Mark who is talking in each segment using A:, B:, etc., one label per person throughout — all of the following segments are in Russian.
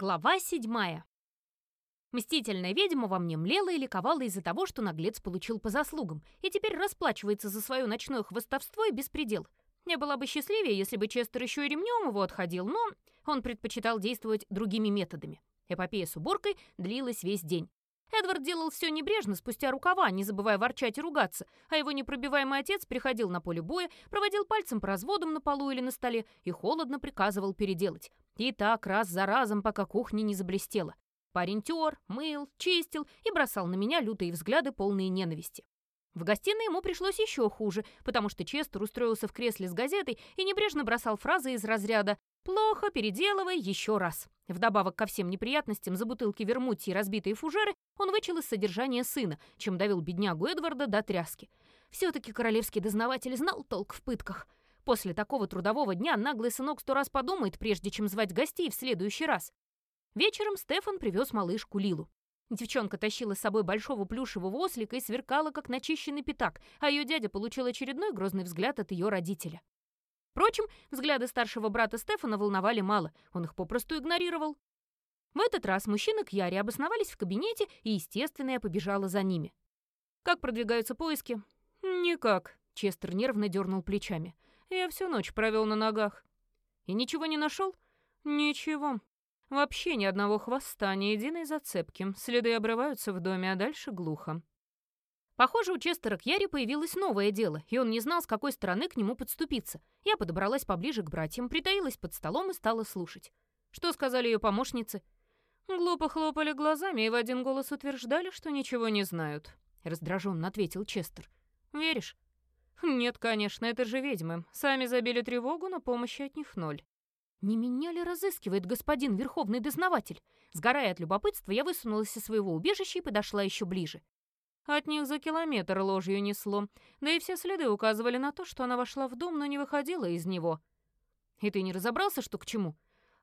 A: Глава седьмая. Мстительная ведьма во мне млела и ликовала из-за того, что наглец получил по заслугам, и теперь расплачивается за свое ночное хвостовство и беспредел. Я была бы счастливее, если бы Честер еще и ремнем его отходил, но он предпочитал действовать другими методами. Эпопея с уборкой длилась весь день. Эдвард делал все небрежно, спустя рукава, не забывая ворчать и ругаться, а его непробиваемый отец приходил на поле боя, проводил пальцем по разводам на полу или на столе и холодно приказывал переделать. И так раз за разом, пока кухня не заблестела. Парень тер, мыл, чистил и бросал на меня лютые взгляды, полные ненависти. В гостиной ему пришлось еще хуже, потому что Честер устроился в кресле с газетой и небрежно бросал фразы из разряда «Плохо, переделывай еще раз». Вдобавок ко всем неприятностям за бутылки вермути и разбитые фужеры он вычел из содержания сына, чем довел беднягу Эдварда до тряски. Все-таки королевский дознаватель знал толк в пытках — После такого трудового дня наглый сынок сто раз подумает, прежде чем звать гостей в следующий раз. Вечером Стефан привез малышку Лилу. Девчонка тащила с собой большого плюшевого ослика и сверкала, как начищенный пятак, а ее дядя получил очередной грозный взгляд от ее родителя. Впрочем, взгляды старшего брата Стефана волновали мало, он их попросту игнорировал. В этот раз мужчины к Яре обосновались в кабинете, и, естественно, я побежала за ними. «Как продвигаются поиски?» «Никак», — Честер нервно дернул плечами. Я всю ночь провел на ногах. И ничего не нашел? Ничего. Вообще ни одного хвоста, ни единой зацепки. Следы обрываются в доме, а дальше глухо. Похоже, у Честера к Яре появилось новое дело, и он не знал, с какой стороны к нему подступиться. Я подобралась поближе к братьям, притаилась под столом и стала слушать. Что сказали ее помощницы? Глупо хлопали глазами и в один голос утверждали, что ничего не знают. Раздраженно ответил Честер. «Веришь?» «Нет, конечно, это же ведьмы. Сами забили тревогу, но помощи от них ноль». «Не меня ли разыскивает господин Верховный Дознаватель?» Сгорая от любопытства, я высунулась из своего убежища и подошла еще ближе. От них за километр ложью несло, да и все следы указывали на то, что она вошла в дом, но не выходила из него. «И ты не разобрался, что к чему?»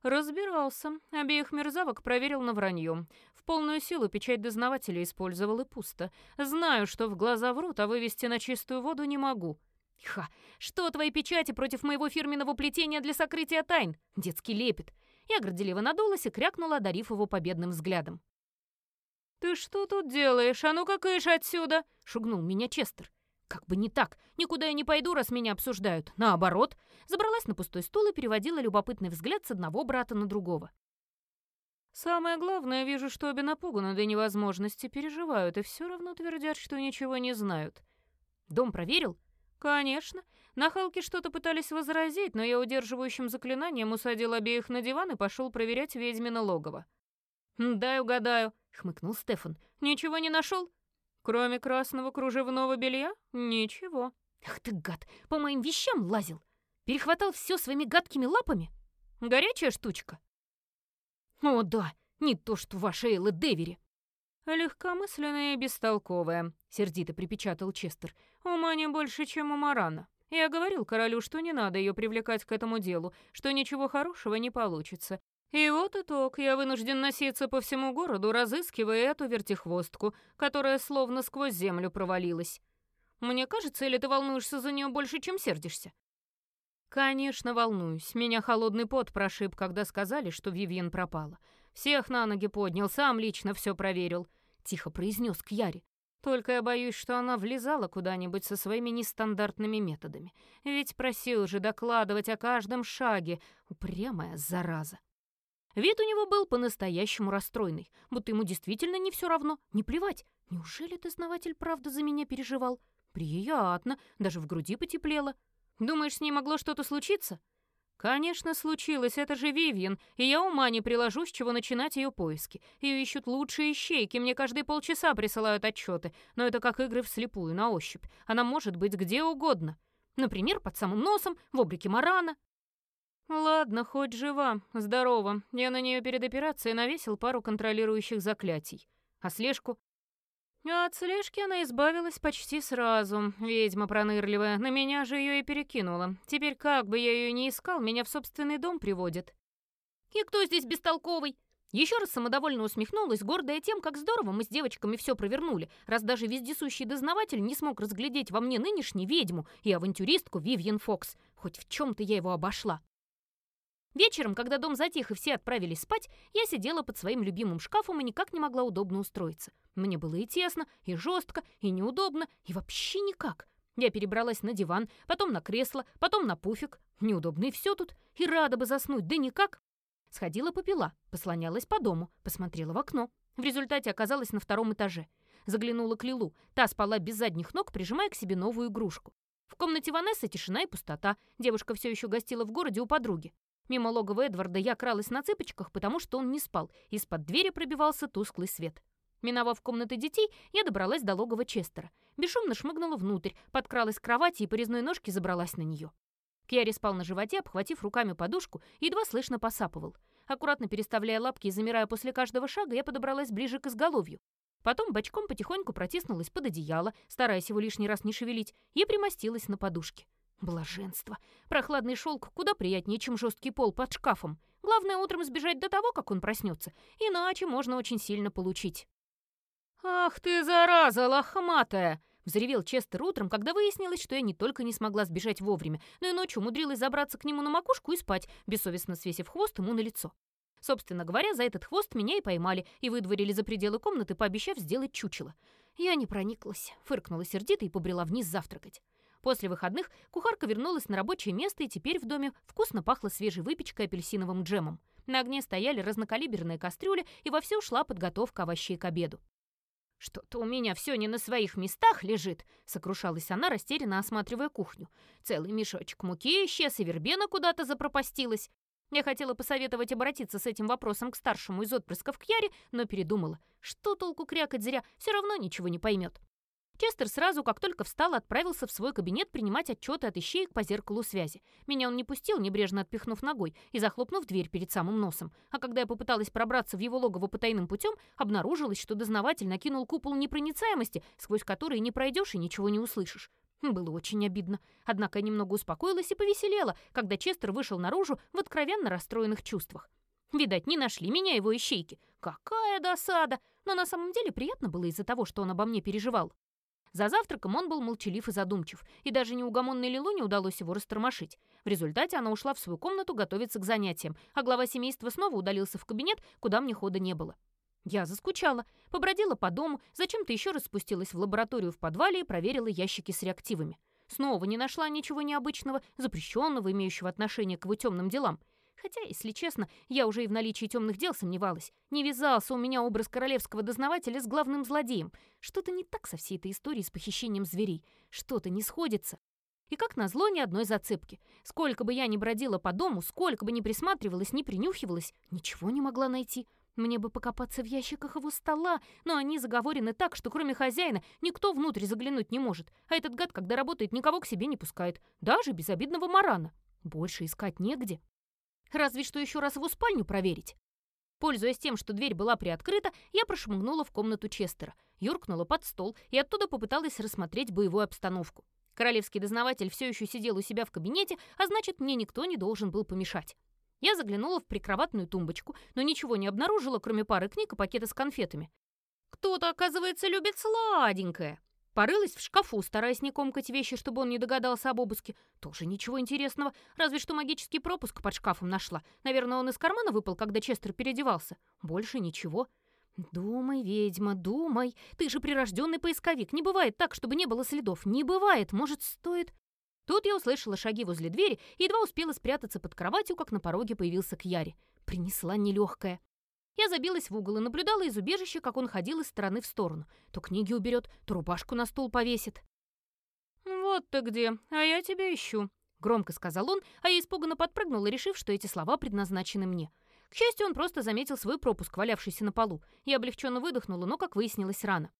A: «Разбирался. Обеих мерзавок проверил на вранье. В полную силу печать дознавателя использовал и пусто. Знаю, что в глаза врут, а вывести на чистую воду не могу». «Ха! Что твои печати против моего фирменного плетения для сокрытия тайн?» Детский лепет. Я горделиво надулась и крякнула, одарив его победным взглядом. «Ты что тут делаешь? А ну-ка кыш отсюда!» — шугнул меня Честер. Как бы не так. Никуда я не пойду, раз меня обсуждают. Наоборот. Забралась на пустой стул и переводила любопытный взгляд с одного брата на другого. Самое главное, вижу, что обе напуганы до невозможности, переживают и все равно твердят, что ничего не знают. Дом проверил? Конечно. Нахалки что-то пытались возразить, но я удерживающим заклинанием усадил обеих на диван и пошел проверять ведьмино логово. «Дай угадаю», — хмыкнул Стефан. «Ничего не нашел? Кроме красного кружевного белья? Ничего. Ах ты гад, по моим вещам лазил. Перехватал все своими гадкими лапами. Горячая штучка. О да, не то что ваша Элла Девери. Легкомысленная и бестолковая, сердито припечатал Честер. Ума не больше, чем у Марана. Я говорил королю, что не надо ее привлекать к этому делу, что ничего хорошего не получится, и вот итог. Я вынужден носиться по всему городу, разыскивая эту вертихвостку, которая словно сквозь землю провалилась. Мне кажется, или ты волнуешься за нее больше, чем сердишься? Конечно, волнуюсь. Меня холодный пот прошиб, когда сказали, что Вивьен пропала. Всех на ноги поднял, сам лично все проверил. Тихо произнес к Яре. Только я боюсь, что она влезала куда-нибудь со своими нестандартными методами. Ведь просил же докладывать о каждом шаге. Упрямая зараза. Вид у него был по-настоящему расстроенный, будто ему действительно не все равно, не плевать. Неужели дознаватель правда за меня переживал? Приятно, даже в груди потеплело. Думаешь, с ней могло что-то случиться? Конечно, случилось, это же Вивьен, и я ума не приложу, с чего начинать ее поиски. Ее ищут лучшие ищейки, мне каждые полчаса присылают отчеты, но это как игры вслепую, на ощупь. Она может быть где угодно. Например, под самым носом, в облике Марана. Ладно, хоть жива, здорова. Я на нее перед операцией навесил пару контролирующих заклятий. А слежку? А от слежки она избавилась почти сразу. Ведьма пронырливая, на меня же ее и перекинула. Теперь как бы я ее не искал, меня в собственный дом приводят. И кто здесь бестолковый? Еще раз самодовольно усмехнулась, гордая тем, как здорово мы с девочками все провернули, раз даже вездесущий дознаватель не смог разглядеть во мне нынешней ведьму и авантюристку Вивьен Фокс. Хоть в чем-то я его обошла. Вечером, когда дом затих и все отправились спать, я сидела под своим любимым шкафом и никак не могла удобно устроиться. Мне было и тесно, и жестко, и неудобно, и вообще никак. Я перебралась на диван, потом на кресло, потом на пуфик. Неудобно и все тут. И рада бы заснуть, да никак. Сходила попила, послонялась по дому, посмотрела в окно. В результате оказалась на втором этаже. Заглянула к Лилу. Та спала без задних ног, прижимая к себе новую игрушку. В комнате Ванессы тишина и пустота. Девушка все еще гостила в городе у подруги. Мимо логова Эдварда я кралась на цыпочках, потому что он не спал. Из-под двери пробивался тусклый свет. Миновав комнаты детей, я добралась до логова Честера. Бесшумно шмыгнула внутрь, подкралась к кровати и по резной ножке забралась на нее. Кьяри спал на животе, обхватив руками подушку, едва слышно посапывал. Аккуратно переставляя лапки и замирая после каждого шага, я подобралась ближе к изголовью. Потом бочком потихоньку протиснулась под одеяло, стараясь его лишний раз не шевелить, и примостилась на подушке. Блаженство. Прохладный шелк куда приятнее, чем жесткий пол под шкафом. Главное утром сбежать до того, как он проснется, иначе можно очень сильно получить. «Ах ты, зараза лохматая!» — взревел Честер утром, когда выяснилось, что я не только не смогла сбежать вовремя, но и ночью умудрилась забраться к нему на макушку и спать, бессовестно свесив хвост ему на лицо. Собственно говоря, за этот хвост меня и поймали, и выдворили за пределы комнаты, пообещав сделать чучело. Я не прониклась, фыркнула сердито и побрела вниз завтракать. После выходных кухарка вернулась на рабочее место, и теперь в доме вкусно пахло свежей выпечкой и апельсиновым джемом. На огне стояли разнокалиберные кастрюли, и вовсю шла подготовка овощей к обеду. «Что-то у меня все не на своих местах лежит», — сокрушалась она, растерянно осматривая кухню. «Целый мешочек муки исчез, и вербена куда-то запропастилась. Я хотела посоветовать обратиться с этим вопросом к старшему из отпрысков Кьяре, но передумала. Что толку крякать зря, все равно ничего не поймет. Честер сразу, как только встал, отправился в свой кабинет принимать отчеты от ищеек по зеркалу связи. Меня он не пустил, небрежно отпихнув ногой и захлопнув дверь перед самым носом. А когда я попыталась пробраться в его логово потайным путем, обнаружилось, что дознаватель накинул купол непроницаемости, сквозь который не пройдешь и ничего не услышишь. Было очень обидно. Однако я немного успокоилась и повеселела, когда Честер вышел наружу в откровенно расстроенных чувствах. Видать, не нашли меня его ищейки. Какая досада! Но на самом деле приятно было из-за того, что он обо мне переживал. За завтраком он был молчалив и задумчив, и даже неугомонной Лилу не удалось его растормошить. В результате она ушла в свою комнату готовиться к занятиям, а глава семейства снова удалился в кабинет, куда мне хода не было. Я заскучала, побродила по дому, зачем-то еще раз спустилась в лабораторию в подвале и проверила ящики с реактивами. Снова не нашла ничего необычного, запрещенного, имеющего отношение к его темным делам. Хотя, если честно, я уже и в наличии темных дел сомневалась. Не вязался у меня образ королевского дознавателя с главным злодеем. Что-то не так со всей этой историей с похищением зверей. Что-то не сходится. И как назло ни одной зацепки. Сколько бы я ни бродила по дому, сколько бы ни присматривалась, ни принюхивалась, ничего не могла найти. Мне бы покопаться в ящиках его стола, но они заговорены так, что кроме хозяина никто внутрь заглянуть не может, а этот гад, когда работает, никого к себе не пускает, даже безобидного марана. Больше искать негде. Разве что еще раз его спальню проверить. Пользуясь тем, что дверь была приоткрыта, я прошмыгнула в комнату Честера, юркнула под стол и оттуда попыталась рассмотреть боевую обстановку. Королевский дознаватель все еще сидел у себя в кабинете, а значит, мне никто не должен был помешать. Я заглянула в прикроватную тумбочку, но ничего не обнаружила, кроме пары книг и пакета с конфетами. Кто-то, оказывается, любит сладенькое. Порылась в шкафу, стараясь не комкать вещи, чтобы он не догадался об обыске. Тоже ничего интересного, разве что магический пропуск под шкафом нашла. Наверное, он из кармана выпал, когда Честер переодевался. Больше ничего. «Думай, ведьма, думай. Ты же прирожденный поисковик. Не бывает так, чтобы не было следов. Не бывает. Может, стоит...» Тут я услышала шаги возле двери и едва успела спрятаться под кроватью, как на пороге появился Кьяри. Принесла нелегкая. Я забилась в угол и наблюдала из убежища, как он ходил из стороны в сторону. То книги уберет, то рубашку на стол повесит. «Вот ты где, а я тебя ищу», — громко сказал он, а я испуганно подпрыгнула, решив, что эти слова предназначены мне. К счастью, он просто заметил свой пропуск, валявшийся на полу. Я облегченно выдохнула, но, как выяснилось, рано.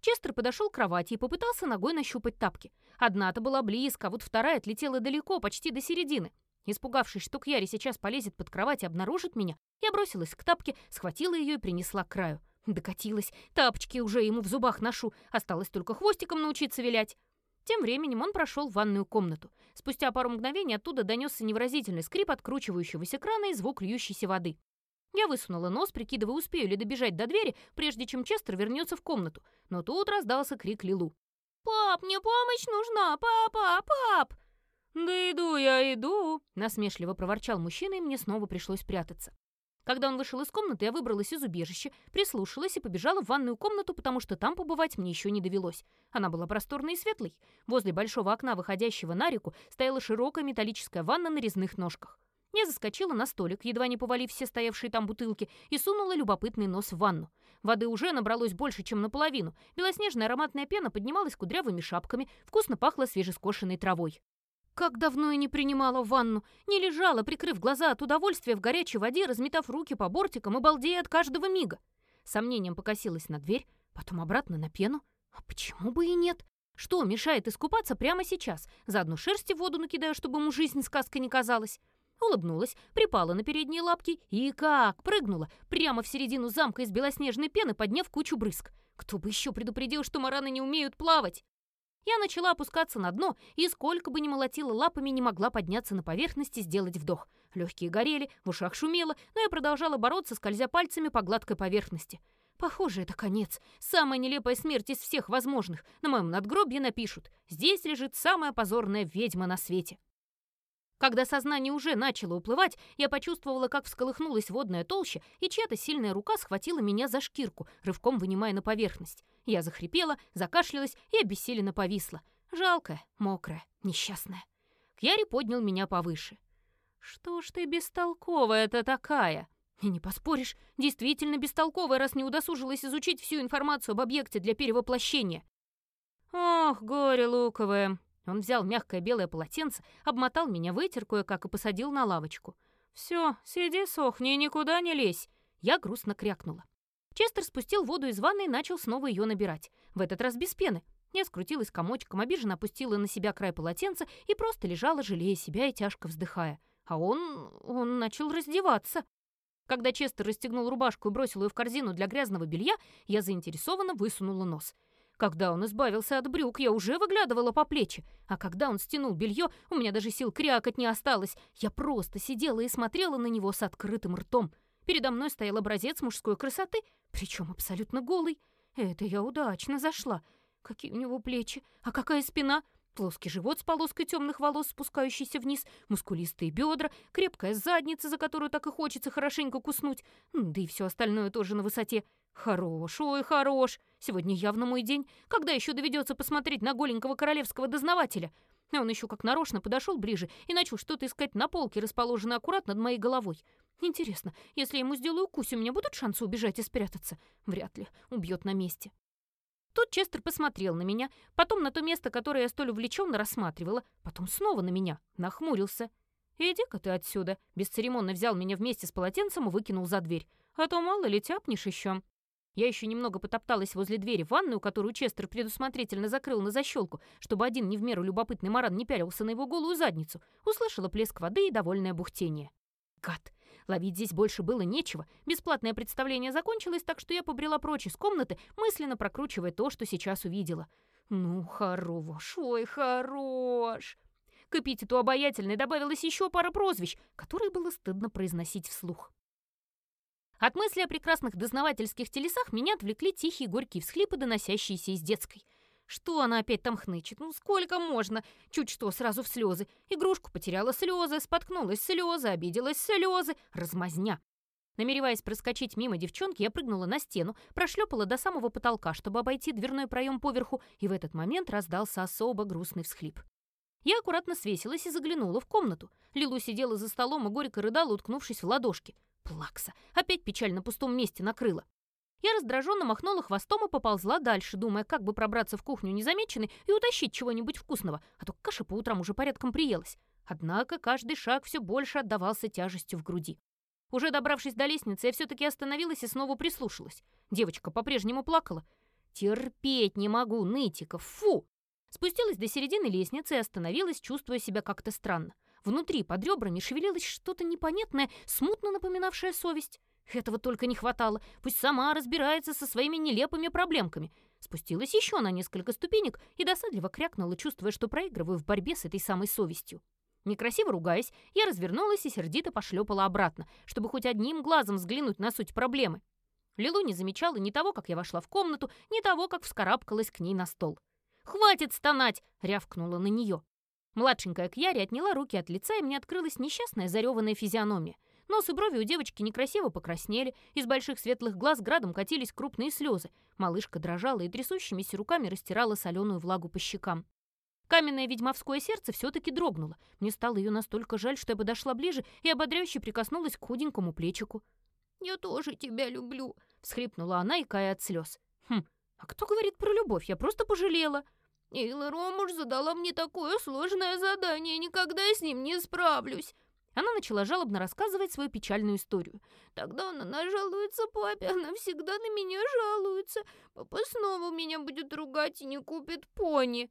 A: Честер подошел к кровати и попытался ногой нащупать тапки. Одна-то была близко, а вот вторая отлетела далеко, почти до середины. Испугавшись, что Кьяри сейчас полезет под кровать и обнаружит меня, я бросилась к тапке, схватила ее и принесла к краю. Докатилась. Тапочки уже ему в зубах ношу. Осталось только хвостиком научиться вилять. Тем временем он прошел в ванную комнату. Спустя пару мгновений оттуда донесся невыразительный скрип откручивающегося крана и звук льющейся воды. Я высунула нос, прикидывая, успею ли добежать до двери, прежде чем Честер вернется в комнату. Но тут раздался крик Лилу. «Пап, мне помощь нужна! Папа, пап!» «Да иду я, иду!» — насмешливо проворчал мужчина, и мне снова пришлось прятаться. Когда он вышел из комнаты, я выбралась из убежища, прислушалась и побежала в ванную комнату, потому что там побывать мне еще не довелось. Она была просторной и светлой. Возле большого окна, выходящего на реку, стояла широкая металлическая ванна на резных ножках. Я заскочила на столик, едва не повалив все стоявшие там бутылки, и сунула любопытный нос в ванну. Воды уже набралось больше, чем наполовину. Белоснежная ароматная пена поднималась кудрявыми шапками, вкусно пахло свежескошенной травой. Как давно я не принимала ванну, не лежала, прикрыв глаза от удовольствия в горячей воде, разметав руки по бортикам и балдея от каждого мига. Сомнением покосилась на дверь, потом обратно на пену. А почему бы и нет? Что мешает искупаться прямо сейчас? Заодно шерсти в воду накидаю, чтобы ему жизнь сказкой не казалась. Улыбнулась, припала на передние лапки и как прыгнула прямо в середину замка из белоснежной пены, подняв кучу брызг. Кто бы еще предупредил, что мараны не умеют плавать? Я начала опускаться на дно, и сколько бы ни молотила лапами, не могла подняться на поверхность и сделать вдох. Легкие горели, в ушах шумело, но я продолжала бороться, скользя пальцами по гладкой поверхности. Похоже, это конец. Самая нелепая смерть из всех возможных. На моем надгробье напишут «Здесь лежит самая позорная ведьма на свете». Когда сознание уже начало уплывать, я почувствовала, как всколыхнулась водная толща, и чья-то сильная рука схватила меня за шкирку, рывком вынимая на поверхность. Я захрипела, закашлялась и обессиленно повисла. Жалкая, мокрая, несчастная. Кьяри поднял меня повыше. «Что ж ты бестолковая-то такая?» И не поспоришь, действительно бестолковая, раз не удосужилась изучить всю информацию об объекте для перевоплощения. «Ох, горе луковое!» Он взял мягкое белое полотенце, обмотал меня, вытер кое-как и посадил на лавочку. «Все, сиди, сохни, никуда не лезь!» Я грустно крякнула. Честер спустил воду из ванны и начал снова ее набирать. В этот раз без пены. Я скрутилась комочком, обиженно опустила на себя край полотенца и просто лежала, жалея себя и тяжко вздыхая. А он... он начал раздеваться. Когда Честер расстегнул рубашку и бросил ее в корзину для грязного белья, я заинтересованно высунула нос. Когда он избавился от брюк, я уже выглядывала по плечи, а когда он стянул белье, у меня даже сил крякать не осталось. Я просто сидела и смотрела на него с открытым ртом. Передо мной стоял образец мужской красоты, причем абсолютно голый. Это я удачно зашла. Какие у него плечи, а какая спина? Плоский живот с полоской темных волос, спускающийся вниз, мускулистые бедра, крепкая задница, за которую так и хочется хорошенько куснуть, да и все остальное тоже на высоте. Хорош, ой, хорош. Сегодня явно мой день. Когда еще доведется посмотреть на голенького королевского дознавателя? А он еще как нарочно подошел ближе и начал что-то искать на полке, расположенной аккуратно над моей головой. Интересно, если я ему сделаю укус, у меня будут шансы убежать и спрятаться? Вряд ли. Убьет на месте. Тут Честер посмотрел на меня, потом на то место, которое я столь увлеченно рассматривала, потом снова на меня, нахмурился. «Иди-ка ты отсюда!» Бесцеремонно взял меня вместе с полотенцем и выкинул за дверь. «А то мало ли тяпнешь еще. Я еще немного потопталась возле двери в ванную, которую Честер предусмотрительно закрыл на защелку, чтобы один не в меру любопытный маран не пялился на его голую задницу, услышала плеск воды и довольное бухтение. Гад! Ловить здесь больше было нечего. Бесплатное представление закончилось, так что я побрела прочь из комнаты, мысленно прокручивая то, что сейчас увидела. Ну, хорош, ой, хорош. К эпитету обаятельной добавилось еще пара прозвищ, которые было стыдно произносить вслух. От мысли о прекрасных дознавательских телесах меня отвлекли тихие горькие всхлипы, доносящиеся из детской. Что она опять там хнычет? Ну сколько можно? Чуть что, сразу в слезы. Игрушку потеряла слезы, споткнулась слезы, обиделась слезы. Размазня. Намереваясь проскочить мимо девчонки, я прыгнула на стену, прошлепала до самого потолка, чтобы обойти дверной проем поверху, и в этот момент раздался особо грустный всхлип. Я аккуратно свесилась и заглянула в комнату. Лилу сидела за столом и горько рыдала, уткнувшись в ладошки. Плакса. Опять печаль на пустом месте накрыла. Я раздраженно махнула хвостом и поползла дальше, думая, как бы пробраться в кухню незамеченной и утащить чего-нибудь вкусного, а то каша по утрам уже порядком приелась. Однако каждый шаг все больше отдавался тяжестью в груди. Уже добравшись до лестницы, я все-таки остановилась и снова прислушалась. Девочка по-прежнему плакала. «Терпеть не могу, нытиков, фу!» Спустилась до середины лестницы и остановилась, чувствуя себя как-то странно. Внутри, под ребрами, шевелилось что-то непонятное, смутно напоминавшее совесть. Этого только не хватало. Пусть сама разбирается со своими нелепыми проблемками. Спустилась еще на несколько ступенек и досадливо крякнула, чувствуя, что проигрываю в борьбе с этой самой совестью. Некрасиво ругаясь, я развернулась и сердито пошлепала обратно, чтобы хоть одним глазом взглянуть на суть проблемы. Лилу не замечала ни того, как я вошла в комнату, ни того, как вскарабкалась к ней на стол. «Хватит стонать!» — рявкнула на нее. Младшенькая Кьяри отняла руки от лица, и мне открылась несчастная зареванная физиономия. Нос и брови у девочки некрасиво покраснели, из больших светлых глаз градом катились крупные слезы. Малышка дрожала и трясущимися руками растирала соленую влагу по щекам. Каменное ведьмовское сердце все-таки дрогнуло. Мне стало ее настолько жаль, что я подошла ближе и ободряюще прикоснулась к худенькому плечику. «Я тоже тебя люблю», — всхлипнула она, икая от слез. «Хм, а кто говорит про любовь? Я просто пожалела». «Эйла Ромуш задала мне такое сложное задание, никогда с ним не справлюсь», она начала жалобно рассказывать свою печальную историю. «Тогда она нажалуется папе, она всегда на меня жалуется. Папа снова меня будет ругать и не купит пони».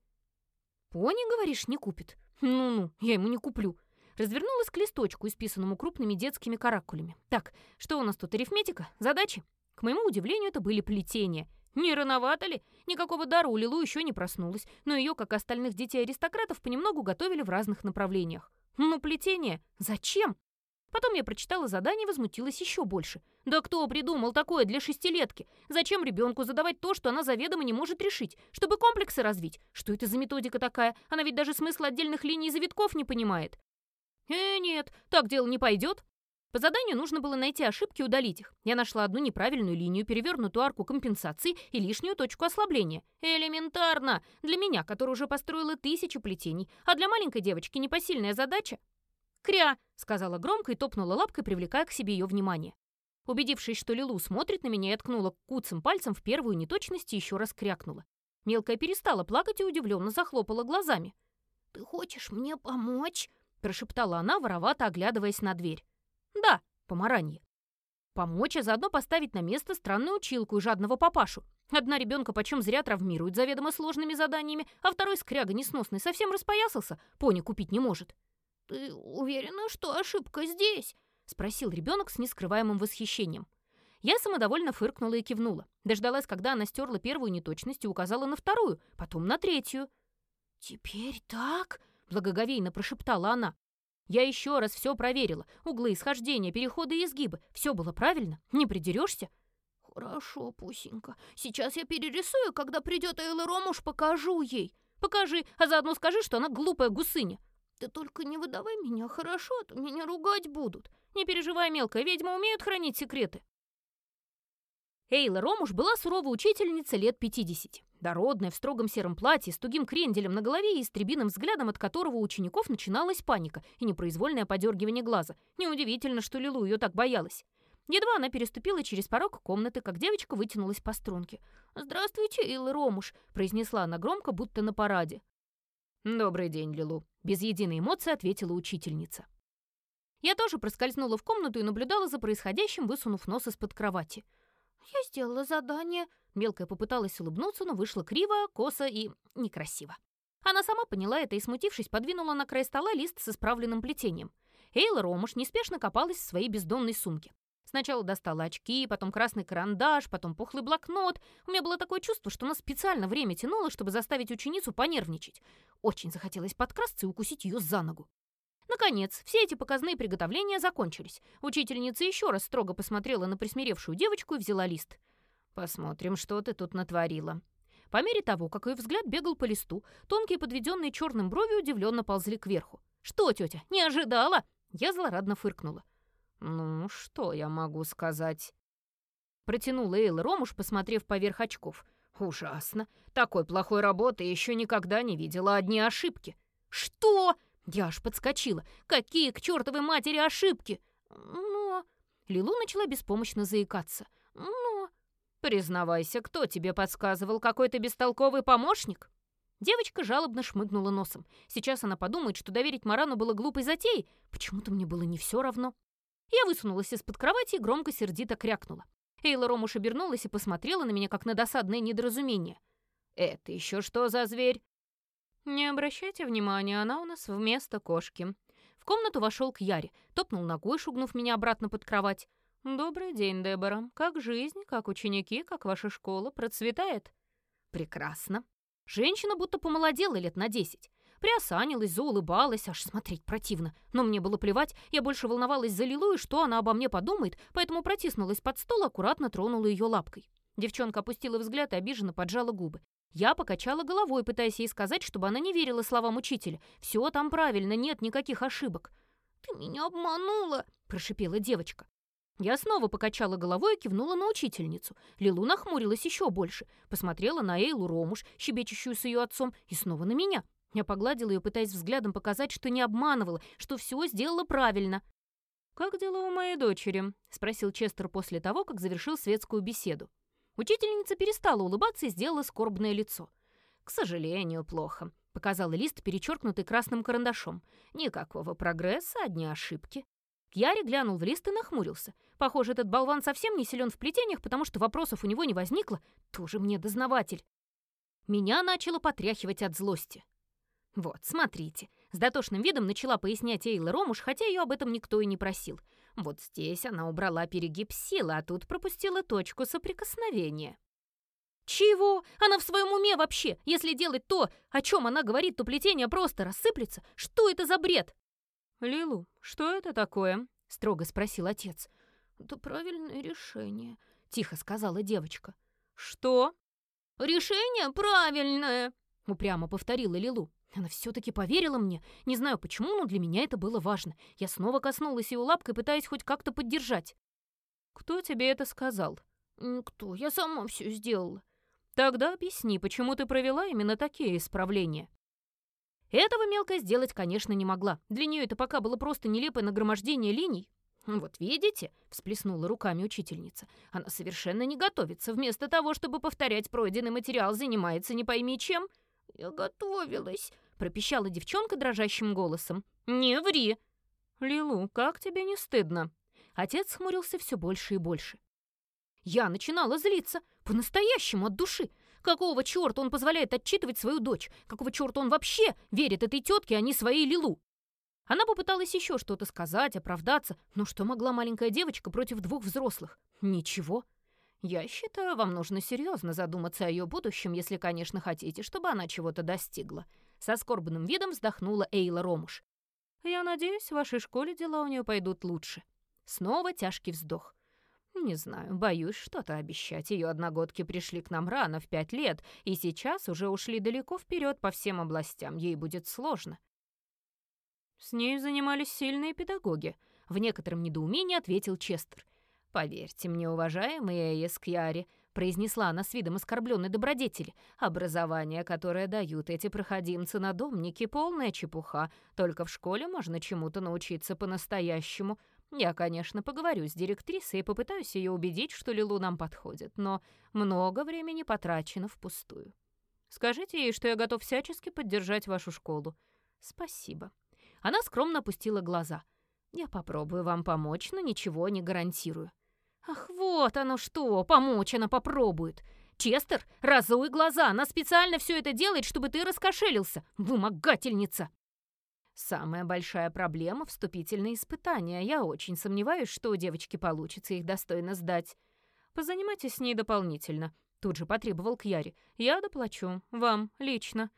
A: «Пони, говоришь, не купит? Ну-ну, я ему не куплю». Развернулась к листочку, исписанному крупными детскими каракулями. «Так, что у нас тут, арифметика? Задачи?» К моему удивлению, это были плетения. Не рановато ли? Никакого дара у Лилу еще не проснулась, но ее, как остальных детей-аристократов, понемногу готовили в разных направлениях. Ну, плетение. Зачем? Потом я прочитала задание и возмутилась еще больше. Да кто придумал такое для шестилетки? Зачем ребенку задавать то, что она заведомо не может решить? Чтобы комплексы развить? Что это за методика такая? Она ведь даже смысла отдельных линий завитков не понимает. Э, нет, так дело не пойдет. По заданию нужно было найти ошибки и удалить их. Я нашла одну неправильную линию, перевернутую арку компенсации и лишнюю точку ослабления. Элементарно! Для меня, которая уже построила тысячи плетений, а для маленькой девочки непосильная задача. «Кря!» — сказала громко и топнула лапкой, привлекая к себе ее внимание. Убедившись, что Лилу смотрит на меня, я ткнула куцым пальцем в первую неточность и еще раз крякнула. Мелкая перестала плакать и удивленно захлопала глазами. «Ты хочешь мне помочь?» — прошептала она, воровато оглядываясь на дверь. Да, помаранье. Помочь, а заодно поставить на место странную училку и жадного папашу. Одна ребенка почем зря травмирует заведомо сложными заданиями, а второй скряга несносный совсем распоясался, пони купить не может. «Ты уверена, что ошибка здесь?» — спросил ребенок с нескрываемым восхищением. Я самодовольно фыркнула и кивнула. Дождалась, когда она стерла первую неточность и указала на вторую, потом на третью. «Теперь так?» — благоговейно прошептала она. Я еще раз все проверила. Углы, исхождения, переходы и изгибы. Все было правильно. Не придерешься? Хорошо, Пусенька. Сейчас я перерисую, когда придет Эйла Ромуш, покажу ей. Покажи, а заодно скажи, что она глупая гусыня. Ты только не выдавай меня, хорошо, а то меня ругать будут. Не переживай, мелкая ведьма умеют хранить секреты. Эйла Ромуш была суровой учительницей лет 50. Дородная, в строгом сером платье, с тугим кренделем на голове и истребиным взглядом, от которого у учеников начиналась паника и непроизвольное подергивание глаза. Неудивительно, что Лилу ее так боялась. Едва она переступила через порог комнаты, как девочка вытянулась по струнке. «Здравствуйте, Илла Ромуш», — произнесла она громко, будто на параде. «Добрый день, Лилу», — без единой эмоции ответила учительница. Я тоже проскользнула в комнату и наблюдала за происходящим, высунув нос из-под кровати. «Я сделала задание», Мелкая попыталась улыбнуться, но вышла криво, косо и некрасиво. Она сама поняла это и, смутившись, подвинула на край стола лист с исправленным плетением. Эйла Ромуш неспешно копалась в своей бездонной сумке. Сначала достала очки, потом красный карандаш, потом пухлый блокнот. У меня было такое чувство, что она специально время тянула, чтобы заставить ученицу понервничать. Очень захотелось подкрасться и укусить ее за ногу. Наконец, все эти показные приготовления закончились. Учительница еще раз строго посмотрела на присмиревшую девочку и взяла лист. Посмотрим, что ты тут натворила. По мере того, как ее взгляд бегал по листу, тонкие подведенные черным брови удивленно ползли кверху. «Что, тетя, не ожидала?» Я злорадно фыркнула. «Ну, что я могу сказать?» Протянула Эйла Ромуш, посмотрев поверх очков. «Ужасно. Такой плохой работы еще никогда не видела. Одни ошибки». «Что?» Я аж подскочила. «Какие к чертовой матери ошибки?» «Но...» Лилу начала беспомощно заикаться. «Но...» «Признавайся, кто тебе подсказывал, какой-то бестолковый помощник?» Девочка жалобно шмыгнула носом. Сейчас она подумает, что доверить Марану было глупой затеей. Почему-то мне было не все равно. Я высунулась из-под кровати и громко сердито крякнула. Эйла Ромуш обернулась и посмотрела на меня, как на досадное недоразумение. «Это еще что за зверь?» «Не обращайте внимания, она у нас вместо кошки». В комнату вошел к Яре, топнул ногой, шугнув меня обратно под кровать. «Добрый день, Дебора. Как жизнь, как ученики, как ваша школа процветает?» «Прекрасно. Женщина будто помолодела лет на десять. Приосанилась, заулыбалась, аж смотреть противно. Но мне было плевать, я больше волновалась за Лилу и что она обо мне подумает, поэтому протиснулась под стол, аккуратно тронула ее лапкой. Девчонка опустила взгляд и обиженно поджала губы. Я покачала головой, пытаясь ей сказать, чтобы она не верила словам учителя. Все там правильно, нет никаких ошибок.
B: «Ты меня обманула!» – прошипела девочка.
A: Я снова покачала головой и кивнула на учительницу. Лилу нахмурилась еще больше, посмотрела на Эйлу Ромуш, щебечущую с ее отцом, и снова на меня. Я погладила ее, пытаясь взглядом показать, что не обманывала, что все сделала правильно. «Как дела у моей дочери?» — спросил Честер после того, как завершил светскую беседу. Учительница перестала улыбаться и сделала скорбное лицо. «К сожалению, плохо», — показала лист, перечеркнутый красным карандашом. «Никакого прогресса, одни ошибки». Кьяри глянул в лист и нахмурился. Похоже, этот болван совсем не силен в плетениях, потому что вопросов у него не возникло. Тоже мне дознаватель. Меня начало потряхивать от злости. Вот, смотрите. С дотошным видом начала пояснять Эйла Ромуш, хотя ее об этом никто и не просил. Вот здесь она убрала перегиб силы, а тут пропустила точку соприкосновения. Чего? Она в своем уме вообще? Если делать то, о чем она говорит, то плетение просто рассыплется. Что это за бред? «Лилу, что это такое?» — строго спросил отец.
B: «Это правильное решение», —
A: тихо сказала девочка. «Что?»
B: «Решение правильное», —
A: упрямо повторила Лилу. Она все-таки поверила мне. Не знаю почему, но для меня это было важно. Я снова коснулась ее лапкой, пытаясь хоть как-то поддержать. «Кто тебе это сказал?»
B: «Кто? Я сама все сделала».
A: «Тогда объясни, почему ты провела именно такие исправления?» Этого мелкая сделать, конечно, не могла. Для нее это пока было просто нелепое нагромождение линий. «Вот видите?» — всплеснула руками учительница. «Она совершенно не готовится. Вместо того, чтобы повторять пройденный материал, занимается не пойми чем».
B: «Я готовилась», —
A: пропищала девчонка дрожащим голосом. «Не ври!» «Лилу, как тебе не стыдно?» Отец хмурился все больше и больше. Я начинала злиться, по-настоящему, от души. Какого черта он позволяет отчитывать свою дочь? Какого черта он вообще верит этой тетке, а не своей Лилу? Она попыталась еще что-то сказать, оправдаться, но что могла маленькая девочка против двух взрослых? Ничего. Я считаю, вам нужно серьезно задуматься о ее будущем, если, конечно, хотите, чтобы она чего-то достигла. Со скорбным видом вздохнула Эйла Ромуш. Я надеюсь, в вашей школе дела у нее пойдут лучше. Снова тяжкий вздох. Не знаю, боюсь что-то обещать. Ее одногодки пришли к нам рано, в пять лет, и сейчас уже ушли далеко вперед по всем областям. Ей будет сложно. С ней занимались сильные педагоги. В некотором недоумении ответил Честер. «Поверьте мне, уважаемые Эйескьяри», — произнесла она с видом оскорбленной добродетели, «образование, которое дают эти проходимцы-надомники, полная чепуха. Только в школе можно чему-то научиться по-настоящему. Я, конечно, поговорю с директрисой и попытаюсь ее убедить, что Лилу нам подходит, но много времени потрачено впустую. Скажите ей, что я готов всячески поддержать вашу школу. Спасибо. Она скромно опустила глаза. Я попробую вам помочь, но ничего не гарантирую. Ах, вот оно что, помочь она попробует. Честер, разуй глаза, она специально все это делает, чтобы ты раскошелился, вымогательница. Самая большая проблема — вступительные испытания. Я очень сомневаюсь, что у девочки получится их достойно сдать. Позанимайтесь с ней дополнительно. Тут же потребовал Кьяри. Я доплачу. Вам. Лично.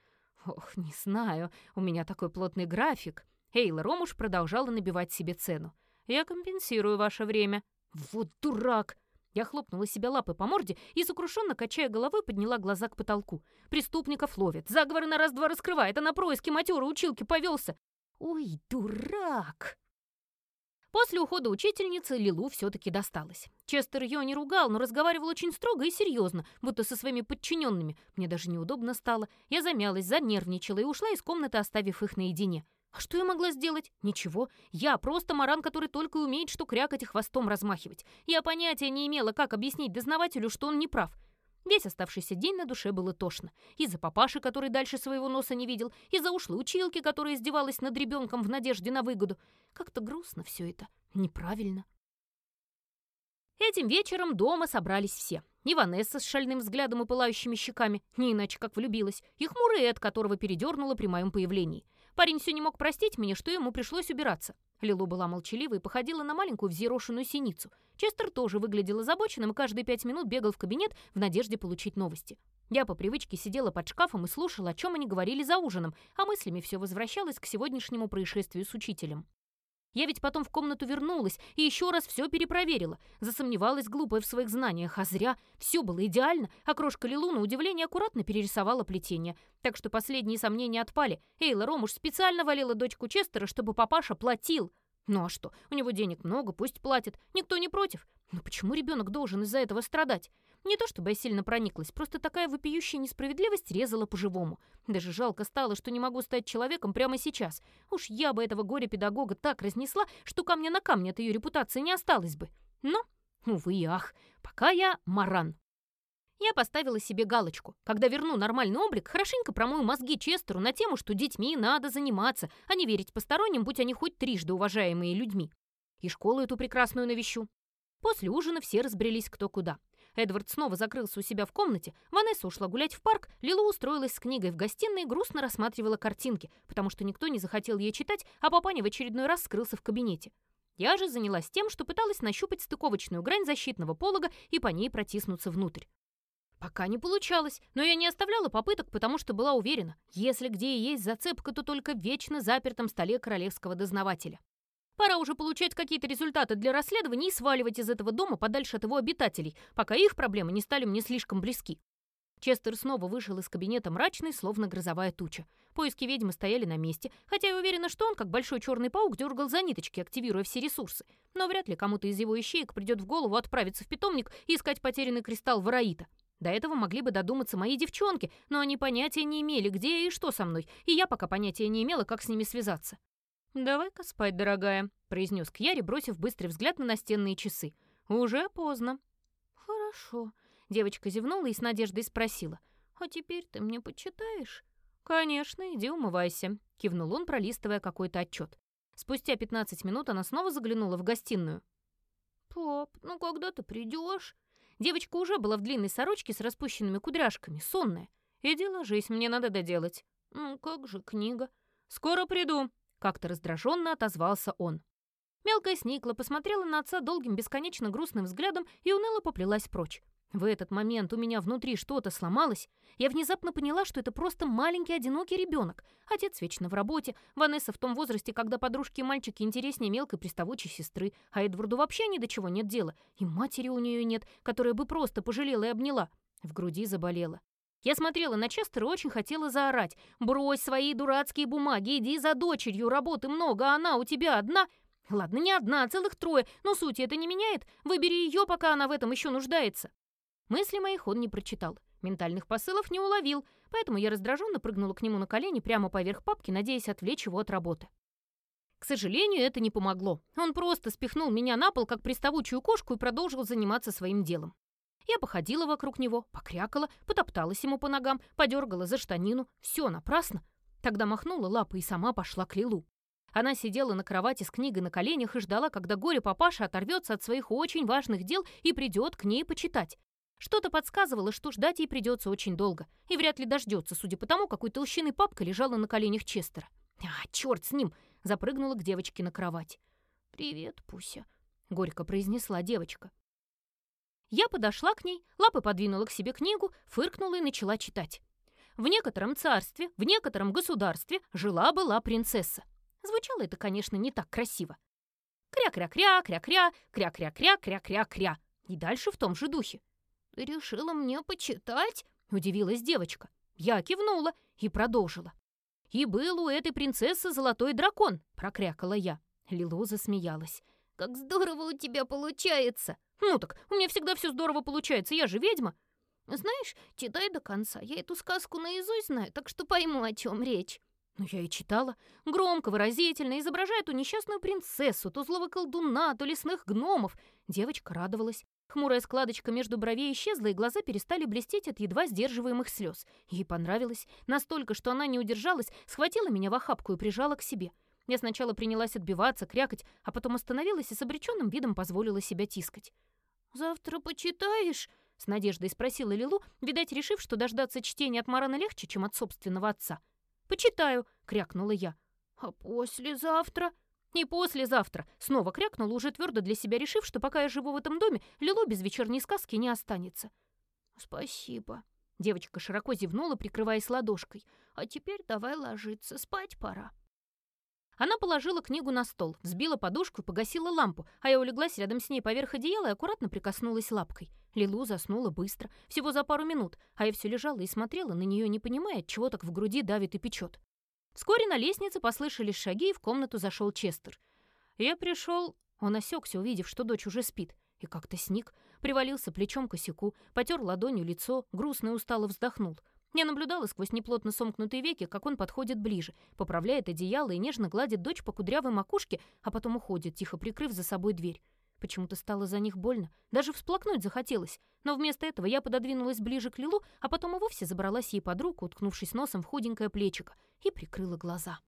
A: Ох, не знаю. У меня такой плотный график. Эйла Ромуш продолжала набивать себе цену. Я компенсирую ваше время. Вот дурак! Я хлопнула себя лапой по морде и, сокрушенно качая головой, подняла глаза к потолку. Преступников ловят, заговоры на раз-два раскрывает, а на происки матеры училки повелся. Ой, дурак! После ухода учительницы Лилу все-таки досталось. Честер ее не ругал, но разговаривал очень строго и серьезно, будто со своими подчиненными. Мне даже неудобно стало. Я замялась, занервничала и ушла из комнаты, оставив их наедине. А что я могла сделать? Ничего. Я просто маран, который только умеет что крякать и хвостом размахивать. Я понятия не имела, как объяснить дознавателю, что он не прав. Весь оставшийся день на душе было тошно. Из-за папаши, который дальше своего носа не видел, из-за ушлой училки, которая издевалась над ребенком в надежде на выгоду. Как-то грустно все это. Неправильно. Этим вечером дома собрались все. И Ванесса с шальным взглядом и пылающими щеками, не иначе как влюбилась, и хмурый Эд, которого передернула при моем появлении. Парень все не мог простить мне, что ему пришлось убираться. Лилу была молчалива и походила на маленькую взъерошенную синицу. Честер тоже выглядел озабоченным и каждые пять минут бегал в кабинет в надежде получить новости. Я по привычке сидела под шкафом и слушала, о чем они говорили за ужином, а мыслями все возвращалось к сегодняшнему происшествию с учителем. Я ведь потом в комнату вернулась и еще раз все перепроверила. Засомневалась глупая в своих знаниях, а зря. Все было идеально, а крошка Лилу на удивление аккуратно перерисовала плетение. Так что последние сомнения отпали. Эйла Ромуш специально валила дочку Честера, чтобы папаша платил. Ну а что, у него денег много, пусть платит. Никто не против. Но почему ребенок должен из-за этого страдать? Не то чтобы я сильно прониклась, просто такая вопиющая несправедливость резала по-живому. Даже жалко стало, что не могу стать человеком прямо сейчас. Уж я бы этого горя-педагога так разнесла, что камня на камне от ее репутации не осталось бы. Но, увы и ах, пока я маран. Я поставила себе галочку. Когда верну нормальный облик, хорошенько промою мозги Честеру на тему, что детьми надо заниматься, а не верить посторонним, будь они хоть трижды уважаемые людьми. И школу эту прекрасную навещу. После ужина все разбрелись кто куда. Эдвард снова закрылся у себя в комнате, Ванесса ушла гулять в парк, Лилу устроилась с книгой в гостиной и грустно рассматривала картинки, потому что никто не захотел ей читать, а папаня в очередной раз скрылся в кабинете. Я же занялась тем, что пыталась нащупать стыковочную грань защитного полога и по ней протиснуться внутрь. Пока не получалось, но я не оставляла попыток, потому что была уверена, если где и есть зацепка, то только в вечно запертом столе королевского дознавателя. Пора уже получать какие-то результаты для расследования и сваливать из этого дома подальше от его обитателей, пока их проблемы не стали мне слишком близки. Честер снова вышел из кабинета мрачный, словно грозовая туча. Поиски ведьмы стояли на месте, хотя я уверена, что он, как большой черный паук, дергал за ниточки, активируя все ресурсы. Но вряд ли кому-то из его ищеек придет в голову отправиться в питомник и искать потерянный кристалл Вараита. До этого могли бы додуматься мои девчонки, но они понятия не имели, где и что со мной, и я пока понятия не имела, как с ними связаться. «Давай-ка спать, дорогая», — произнес Кьяри, бросив быстрый взгляд на настенные часы. «Уже поздно».
B: «Хорошо», —
A: девочка зевнула и с надеждой спросила.
B: «А теперь ты мне почитаешь?»
A: «Конечно, иди умывайся», — кивнул он, пролистывая какой-то отчет. Спустя 15 минут она снова заглянула в гостиную.
B: «Пап, ну когда ты придешь?
A: Девочка уже была в длинной сорочке с распущенными кудряшками, сонная. «Иди ложись, мне надо доделать».
B: «Ну как же книга?»
A: «Скоро приду», как-то раздраженно отозвался он. Мелкая сникла, посмотрела на отца долгим, бесконечно грустным взглядом и уныло поплелась прочь. В этот момент у меня внутри что-то сломалось. Я внезапно поняла, что это просто маленький одинокий ребенок. Отец вечно в работе, Ванесса в том возрасте, когда подружки и мальчики интереснее мелкой приставучей сестры, а Эдварду вообще ни до чего нет дела. И матери у нее нет, которая бы просто пожалела и обняла. В груди заболела. Я смотрела на Честера и очень хотела заорать. «Брось свои дурацкие бумаги, иди за дочерью, работы много, а она у тебя одна...» «Ладно, не одна, а целых трое, но сути это не меняет. Выбери ее, пока она в этом еще нуждается». Мысли моих он не прочитал. Ментальных посылов не уловил, поэтому я раздраженно прыгнула к нему на колени прямо поверх папки, надеясь отвлечь его от работы. К сожалению, это не помогло. Он просто спихнул меня на пол, как приставучую кошку, и продолжил заниматься своим делом. Я походила вокруг него, покрякала, потопталась ему по ногам, подергала за штанину. Все напрасно. Тогда махнула лапой и сама пошла к Лилу. Она сидела на кровати с книгой на коленях и ждала, когда горе-папаша оторвется от своих очень важных дел и придет к ней почитать. Что-то подсказывало, что ждать ей придется очень долго, и вряд ли дождется, судя по тому, какой толщины папка лежала на коленях Честера. «А, черт с ним!» — запрыгнула к девочке на кровать.
B: «Привет, Пуся», —
A: горько произнесла девочка. Я подошла к ней, лапы подвинула к себе книгу, фыркнула и начала читать. В некотором царстве, в некотором государстве жила-была принцесса. Звучало это, конечно, не так красиво. Кря-кря-кря, кря-кря, кря-кря-кря, кря-кря-кря. И дальше в том же духе.
B: «Ты решила мне почитать?»
A: — удивилась девочка. Я кивнула и продолжила. «И был у этой принцессы золотой дракон», — прокрякала я. Лилу засмеялась.
B: «Как здорово у тебя получается!»
A: «Ну так, у меня всегда все здорово получается, я же ведьма».
B: «Знаешь, читай до конца, я эту сказку наизусть знаю, так что пойму, о чем речь».
A: Ну, я и читала. Громко, выразительно, изображая ту несчастную принцессу, то злого колдуна, то лесных гномов. Девочка радовалась. Хмурая складочка между бровей исчезла, и глаза перестали блестеть от едва сдерживаемых слез. Ей понравилось. Настолько, что она не удержалась, схватила меня в охапку и прижала к себе. Я сначала принялась отбиваться, крякать, а потом остановилась и с обреченным видом позволила себя тискать.
B: «Завтра почитаешь?» — с надеждой спросила Лилу, видать, решив, что дождаться чтения от Марана легче, чем от собственного отца.
A: «Почитаю», — крякнула я.
B: «А послезавтра?»
A: «И послезавтра», — снова крякнула, уже твердо для себя решив, что пока я живу в этом доме, Лилу без вечерней сказки не останется.
B: «Спасибо».
A: Девочка широко зевнула, прикрываясь ладошкой.
B: «А теперь давай ложиться, спать пора».
A: Она положила книгу на стол, взбила подушку погасила лампу, а я улеглась рядом с ней поверх одеяла и аккуратно прикоснулась лапкой. Лилу заснула быстро, всего за пару минут, а я все лежала и смотрела на нее, не понимая, чего так в груди давит и печет. Вскоре на лестнице послышались шаги, и в комнату зашел Честер. Я пришел. Он осекся, увидев, что дочь уже спит, и как-то сник, привалился плечом к косяку, потер ладонью лицо, грустно и устало вздохнул. Я наблюдала сквозь неплотно сомкнутые веки, как он подходит ближе, поправляет одеяло и нежно гладит дочь по кудрявой макушке, а потом уходит, тихо прикрыв за собой дверь. Почему-то стало за них больно, даже всплакнуть захотелось. Но вместо этого я пододвинулась ближе к Лилу, а потом и вовсе забралась ей под руку, уткнувшись носом в худенькое плечико, и прикрыла глаза.